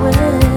flowers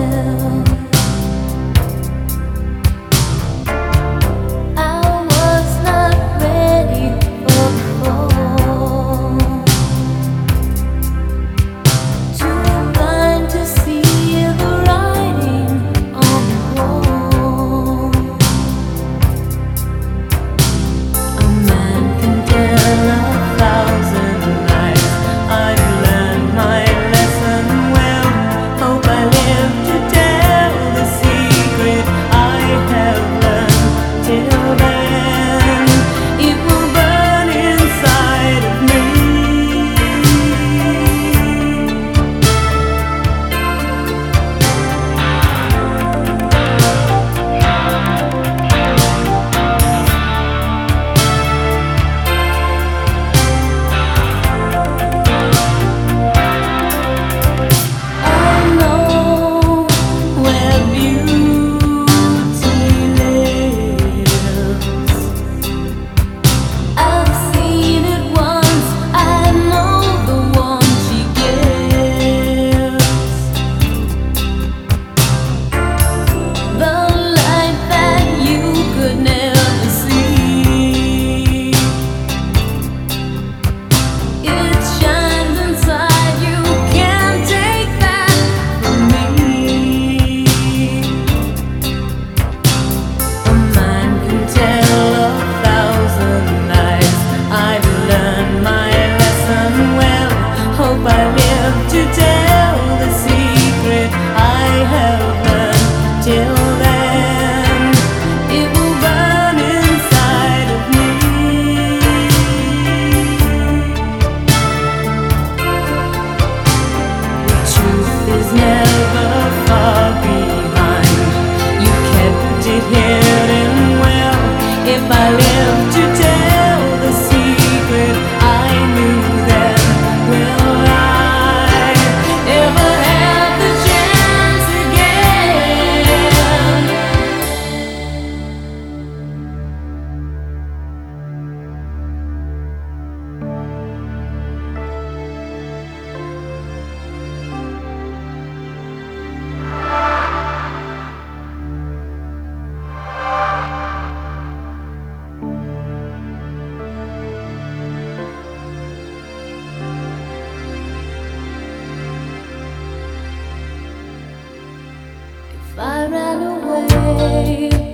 ran away.